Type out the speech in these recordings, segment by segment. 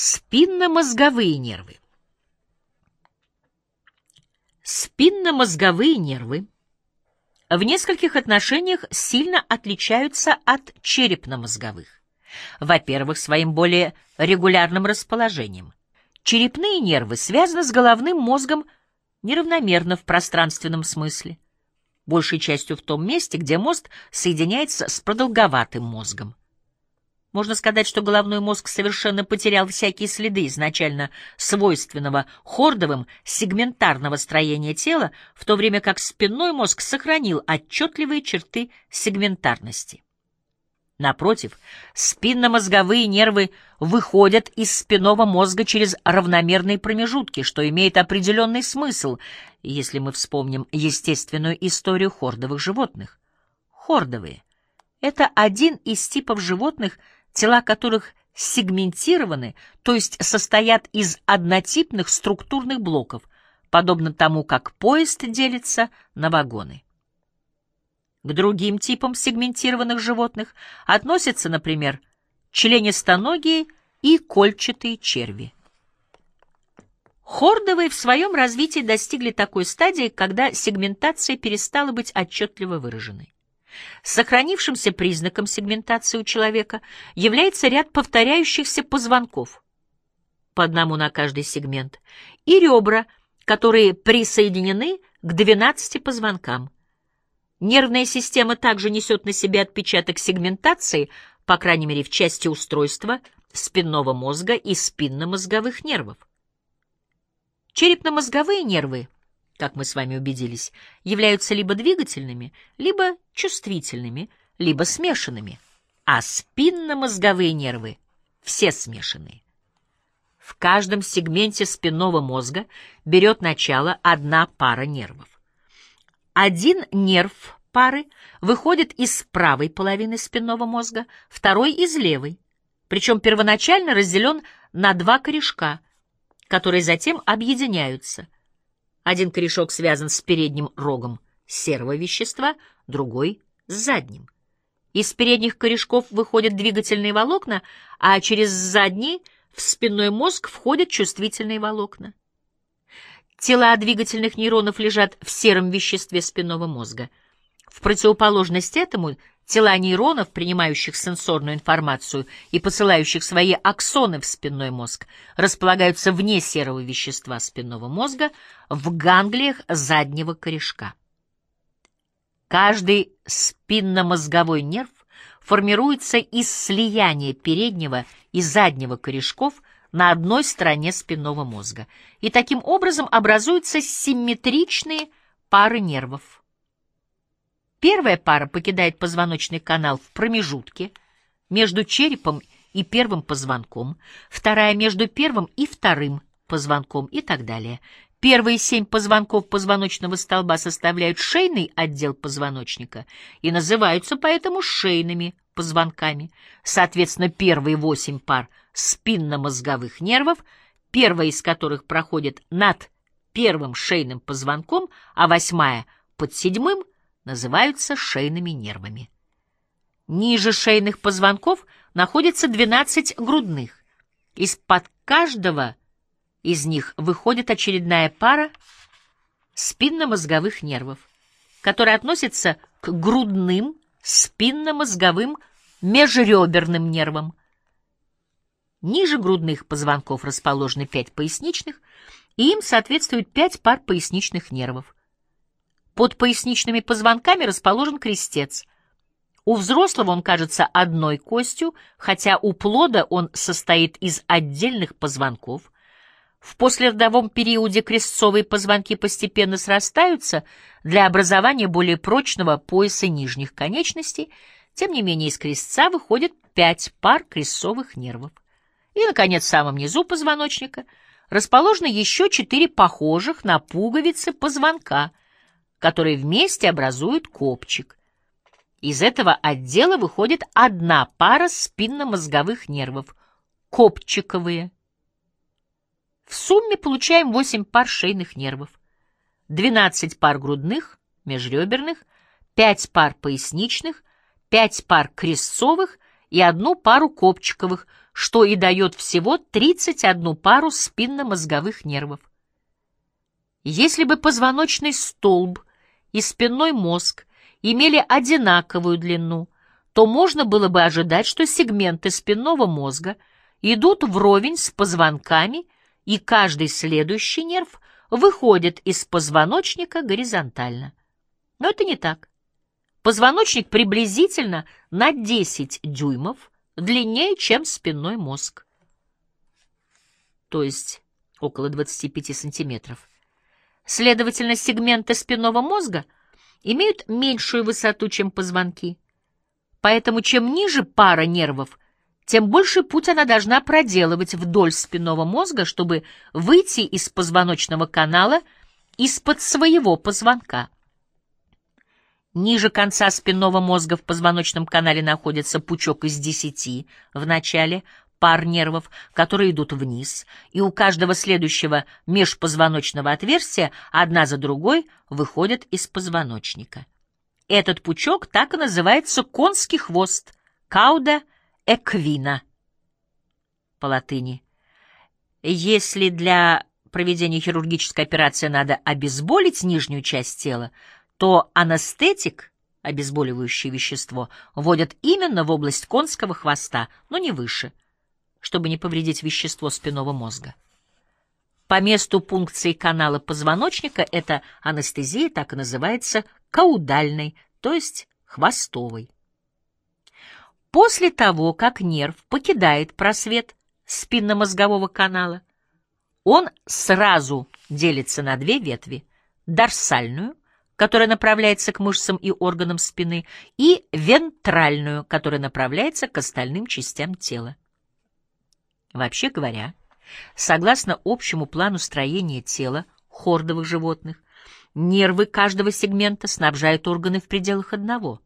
Спинномозговые нервы. Спинномозговые нервы в нескольких отношениях сильно отличаются от черепно-мозговых. Во-первых, своим более регулярным расположением. Черепные нервы связаны с головным мозгом неравномерно в пространственном смысле, большей частью в том месте, где мозг соединяется с продолговатым мозгом. Можно сказать, что головной мозг совершенно потерял всякие следы изначально свойственного хордовым сегментарного строения тела, в то время как спинной мозг сохранил отчетливые черты сегментарности. Напротив, спинномозговые нервы выходят из спинного мозга через равномерные промежутки, что имеет определенный смысл, если мы вспомним естественную историю хордовых животных. Хордовые — это один из типов животных — тела которых сегментированы, то есть состоят из однотипных структурных блоков, подобно тому, как поезд делится на вагоны. К другим типам сегментированных животных относятся, например, членистоногие и кольчатые черви. Хордовые в своем развитии достигли такой стадии, когда сегментация перестала быть отчетливо выраженной. Сохранившимся признаком сегментации у человека является ряд повторяющихся позвонков, по одному на каждый сегмент, и ребра, которые присоединены к 12 позвонкам. Нервная система также несет на себе отпечаток сегментации, по крайней мере в части устройства спинного мозга и спинномозговых нервов. Черепно-мозговые нервы как мы с вами убедились, являются либо двигательными, либо чувствительными, либо смешанными, а спинномозговые нервы все смешанные. В каждом сегменте спинного мозга берет начало одна пара нервов. Один нерв пары выходит из правой половины спинного мозга, второй — из левой, причем первоначально разделен на два корешка, которые затем объединяются — один корешок связан с передним рогом серого вещества, другой — с задним. Из передних корешков выходят двигательные волокна, а через задний в спинной мозг входят чувствительные волокна. Тела двигательных нейронов лежат в сером веществе спинного мозга. В противоположность этому Тела нейронов, принимающих сенсорную информацию и посылающих свои аксоны в спинной мозг, располагаются вне серого вещества спинного мозга в ганглиях заднего корешка. Каждый спинномозговой нерв формируется из слияния переднего и заднего корешков на одной стороне спинного мозга, и таким образом образуются симметричные пары нервов. Первая пара покидает позвоночный канал в промежутке между черепом и первым позвонком, вторая между первым и вторым позвонком и так далее. Первые семь позвонков позвоночного столба составляют шейный отдел позвоночника и называются поэтому шейными позвонками. Соответственно, первые восемь пар спинномозговых нервов, первая из которых проходит над первым шейным позвонком, а восьмая — под седьмым — называются шейными нервами. Ниже шейных позвонков находится 12 грудных. Из-под каждого из них выходит очередная пара спинномозговых нервов, которые относятся к грудным спинномозговым межреберным нервам. Ниже грудных позвонков расположены пять поясничных, и им соответствует пять пар поясничных нервов. Под поясничными позвонками расположен крестец. У взрослого он кажется одной костью, хотя у плода он состоит из отдельных позвонков. В послеродовом периоде крестцовые позвонки постепенно срастаются для образования более прочного пояса нижних конечностей, тем не менее из крестца выходит пять пар крестцовых нервов. И, наконец, в самом низу позвоночника расположены еще четыре похожих на пуговицы позвонка — которые вместе образуют копчик. Из этого отдела выходит одна пара спинномозговых нервов — копчиковые. В сумме получаем 8 пар шейных нервов, 12 пар грудных, межреберных, 5 пар поясничных, 5 пар крестцовых и одну пару копчиковых, что и дает всего 31 пару спинномозговых нервов. Если бы позвоночный столб и спинной мозг имели одинаковую длину, то можно было бы ожидать, что сегменты спинного мозга идут вровень с позвонками, и каждый следующий нерв выходит из позвоночника горизонтально. Но это не так. Позвоночник приблизительно на 10 дюймов длиннее, чем спинной мозг, то есть около 25 сантиметров. Следовательно, сегменты спинного мозга имеют меньшую высоту, чем позвонки. Поэтому чем ниже пара нервов, тем больше путь она должна проделывать вдоль спинного мозга, чтобы выйти из позвоночного канала из-под своего позвонка. Ниже конца спинного мозга в позвоночном канале находится пучок из десяти в начале пар нервов, которые идут вниз, и у каждого следующего межпозвоночного отверстия одна за другой выходят из позвоночника. Этот пучок так и называется конский хвост, кауда эквина по латыни. Если для проведения хирургической операции надо обезболить нижнюю часть тела, то анестетик, обезболивающее вещество, вводят именно в область конского хвоста, но не выше, чтобы не повредить вещество спинного мозга. По месту пункции канала позвоночника эта анестезия так и называется каудальной, то есть хвостовой. После того, как нерв покидает просвет спинномозгового канала, он сразу делится на две ветви – дорсальную – которая направляется к мышцам и органам спины, и вентральную, которая направляется к остальным частям тела. Вообще говоря, согласно общему плану строения тела хордовых животных, нервы каждого сегмента снабжают органы в пределах одного,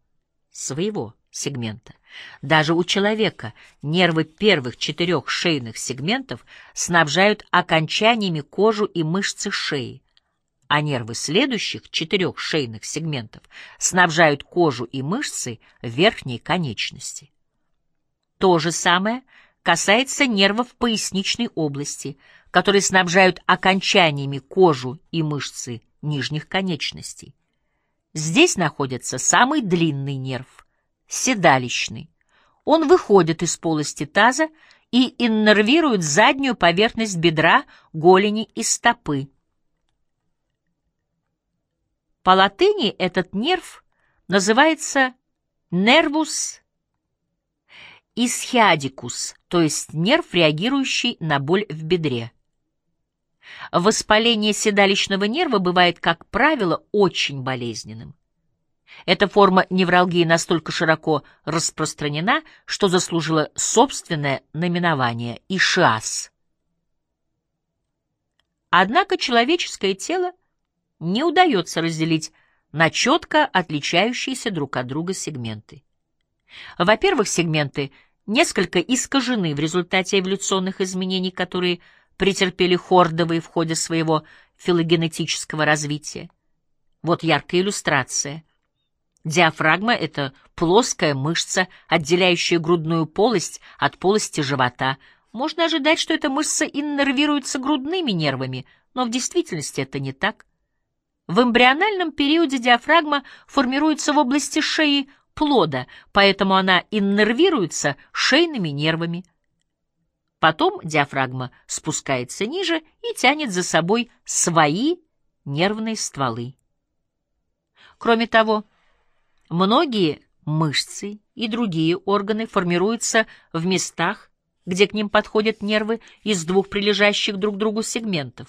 своего сегмента. Даже у человека нервы первых четырех шейных сегментов снабжают окончаниями кожу и мышцы шеи, а нервы следующих четырех шейных сегментов снабжают кожу и мышцы верхней конечности. То же самое касается нервов поясничной области, которые снабжают окончаниями кожу и мышцы нижних конечностей. Здесь находится самый длинный нерв – седалищный. Он выходит из полости таза и иннервирует заднюю поверхность бедра, голени и стопы. По латыни этот нерв называется нервус исхиадикус, то есть нерв, реагирующий на боль в бедре. Воспаление седалищного нерва бывает, как правило, очень болезненным. Эта форма невралгии настолько широко распространена, что заслужила собственное наименование – ишиаз. Однако человеческое тело не удается разделить на четко отличающиеся друг от друга сегменты. Во-первых, сегменты несколько искажены в результате эволюционных изменений, которые претерпели хордовые в ходе своего филогенетического развития. Вот яркая иллюстрация. Диафрагма — это плоская мышца, отделяющая грудную полость от полости живота. Можно ожидать, что эта мышца иннервируется грудными нервами, но в действительности это не так. В эмбриональном периоде диафрагма формируется в области шеи плода, поэтому она иннервируется шейными нервами. Потом диафрагма спускается ниже и тянет за собой свои нервные стволы. Кроме того, многие мышцы и другие органы формируются в местах, где к ним подходят нервы из двух прилежащих друг к другу сегментов.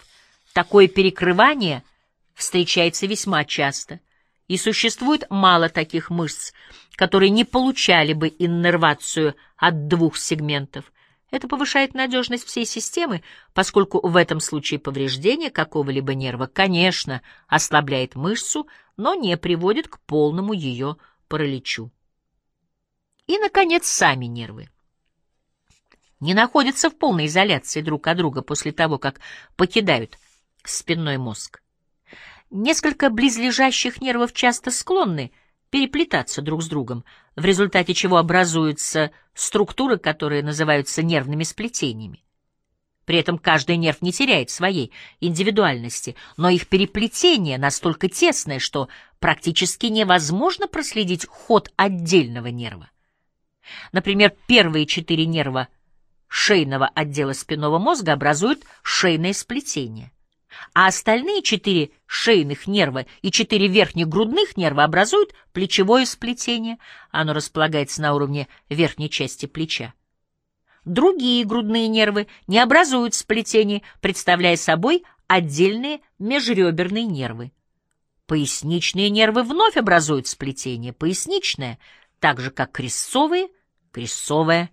Такое перекрывание – встречается весьма часто, и существует мало таких мышц, которые не получали бы иннервацию от двух сегментов. Это повышает надежность всей системы, поскольку в этом случае повреждение какого-либо нерва, конечно, ослабляет мышцу, но не приводит к полному ее параличу. И, наконец, сами нервы не находятся в полной изоляции друг от друга после того, как покидают спинной мозг. Несколько близлежащих нервов часто склонны переплетаться друг с другом, в результате чего образуются структуры, которые называются нервными сплетениями. При этом каждый нерв не теряет своей индивидуальности, но их переплетение настолько тесное, что практически невозможно проследить ход отдельного нерва. Например, первые четыре нерва шейного отдела спинного мозга образуют шейное сплетение, а остальные четыре шейных нерва и четыре верхних грудных нерва образуют плечевое сплетение, оно располагается на уровне верхней части плеча. Другие грудные нервы не образуют сплетений, представляя собой отдельные межреберные нервы. Поясничные нервы вновь образуют сплетение, поясничное, так же как крестцовые, крестцовое.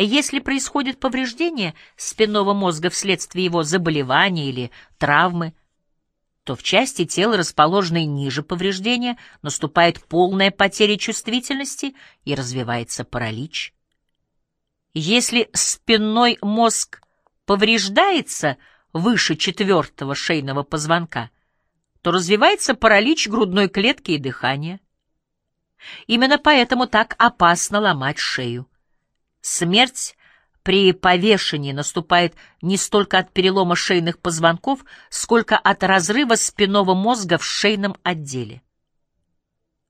Если происходит повреждение спинного мозга вследствие его заболевания или травмы, то в части тела, расположенной ниже повреждения, наступает полная потеря чувствительности и развивается паралич. Если спинной мозг повреждается выше четвертого шейного позвонка, то развивается паралич грудной клетки и дыхания. Именно поэтому так опасно ломать шею. Смерть при повешении наступает не столько от перелома шейных позвонков, сколько от разрыва спинного мозга в шейном отделе.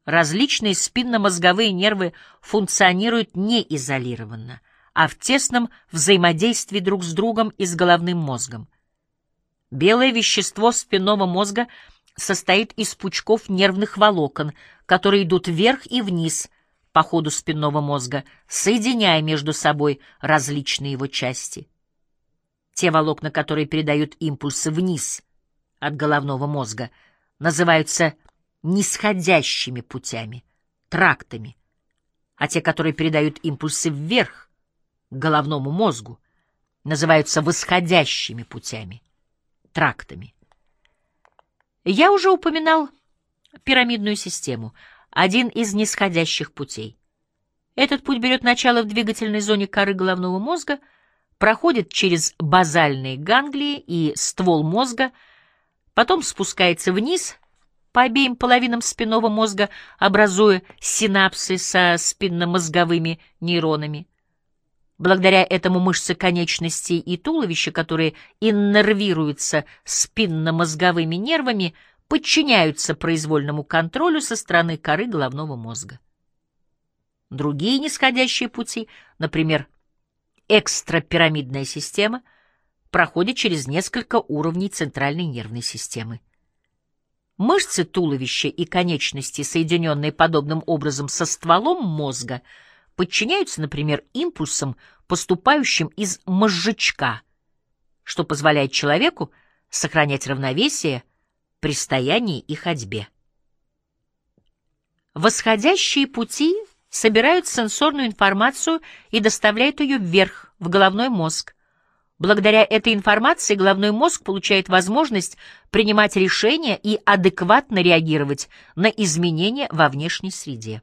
Различные спинномозговые нервы функционируют неизолированно а в тесном взаимодействии друг с другом и с головным мозгом. Белое вещество спинного мозга состоит из пучков нервных волокон, которые идут вверх и вниз по ходу спинного мозга, соединяя между собой различные его части. Те волокна, которые передают импульсы вниз от головного мозга, называются нисходящими путями, трактами, а те, которые передают импульсы вверх, головному мозгу, называются восходящими путями, трактами. Я уже упоминал пирамидную систему, один из нисходящих путей. Этот путь берет начало в двигательной зоне коры головного мозга, проходит через базальные ганглии и ствол мозга, потом спускается вниз по обеим половинам спинного мозга, образуя синапсы со спинномозговыми нейронами. Благодаря этому мышцы конечностей и туловища, которые иннервируются спинномозговыми нервами, подчиняются произвольному контролю со стороны коры головного мозга. Другие нисходящие пути, например, экстрапирамидная система, проходят через несколько уровней центральной нервной системы. Мышцы туловища и конечности, соединенные подобным образом со стволом мозга, подчиняются, например, импульсам, поступающим из мозжечка, что позволяет человеку сохранять равновесие при стоянии и ходьбе. Восходящие пути собирают сенсорную информацию и доставляют ее вверх, в головной мозг. Благодаря этой информации головной мозг получает возможность принимать решения и адекватно реагировать на изменения во внешней среде.